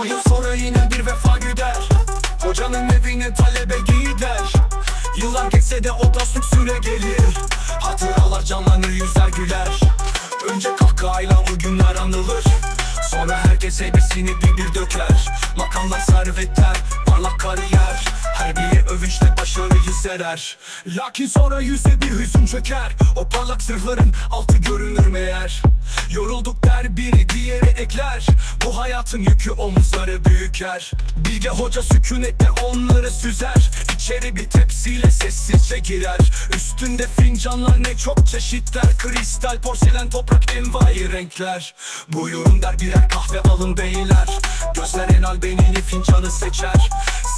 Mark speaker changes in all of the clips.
Speaker 1: On yıl sonra yine bir vefa güder. Hocanın evine talebe gider Yıllar geçse de o dostluk süre gelir. Hatıralar canlanır yüzler güler. Önce kahkahayla o günler anılır. Sonra herkes heybesini bir bir döker. Makamlar servetler parlak kariyer. Her biri övünçle başarıyı serer. Lakin sonra yüze bir hüzün çöker. O parlak sırların altı görünür meğer. Yorulduk der ekler. Bu hayatın yükü omuzları büyüker. Bilge hoca sükunette onları süzer. İçeri bir tepsiyle sessizce girer. Üstünde fincanlar ne çok çeşitler. Kristal, porselen, toprak, envai renkler. Buyurun der birer kahve alın beyler. Gözler en albenili fincanı seçer.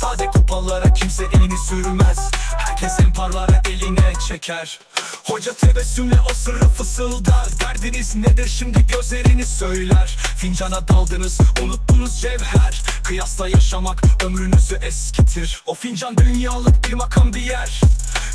Speaker 1: Sade kupalara kimse elini sürmez. Herkes en parları eline çeker Hoca tebessümle o sırrı fısıldar. Derdiniz nedir? Şimdi gözlerini söyler. Fincana daldınız unuttunuz cevher. Kıyasla yaşamak ömrünüzü eskitir. O fincan dünyalık bir makam bir yer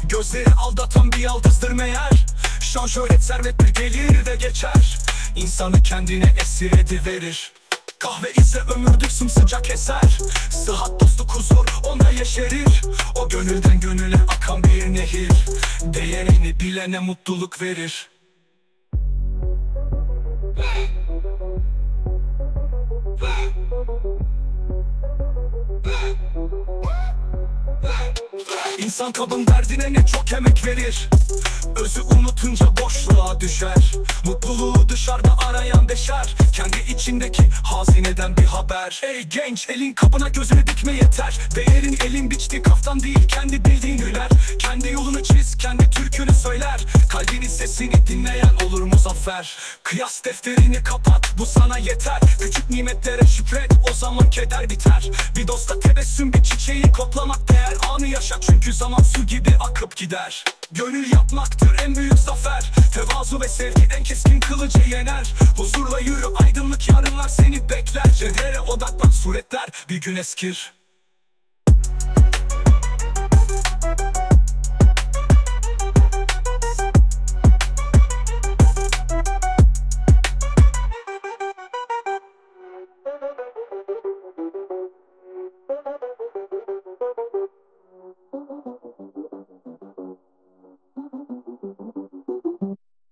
Speaker 1: Gözleri aldatan bir yaldızdır meğer. Şan şöhret servet bir gelir de geçer. İnsanı kendine esir ediverir Kahve ise ömürdür sımsıcak eser. Sıhhat dostluk huzur onda yeşerir. O gönülden gönüle akan bir nehir. Değerini bilene mutluluk verir İnsan kabın derdine ne çok emek verir? Özü unutunca boşluğa düşer. Mutluluğu dışarıda arayan deşer. Kendi içindeki hazineden bir haber. Ey genç elin kabına gözünü dikme yeter. Değerin elin biçti kaftan değil kendi bildiğin hüner Kendi yolunu çiz kendi türkünü söyler. Kalbinin sesini dinleyen muzaffer Kıyas defterini kapat bu sana yeter. Küçük nimetlere şükret o zaman keder biter. Bir dosta tebessüm bir çiçeği koklamak değer. Anı yaşa çünkü zaman su gibi akıp gider. Gönül yapmaktır en büyük zafer. Tevazu ve sevgi en keskin kılıcı yener. Huzurla yürü aydınlık yarınlar seni bekler. Cevhere odaklan suretler bir gün eskir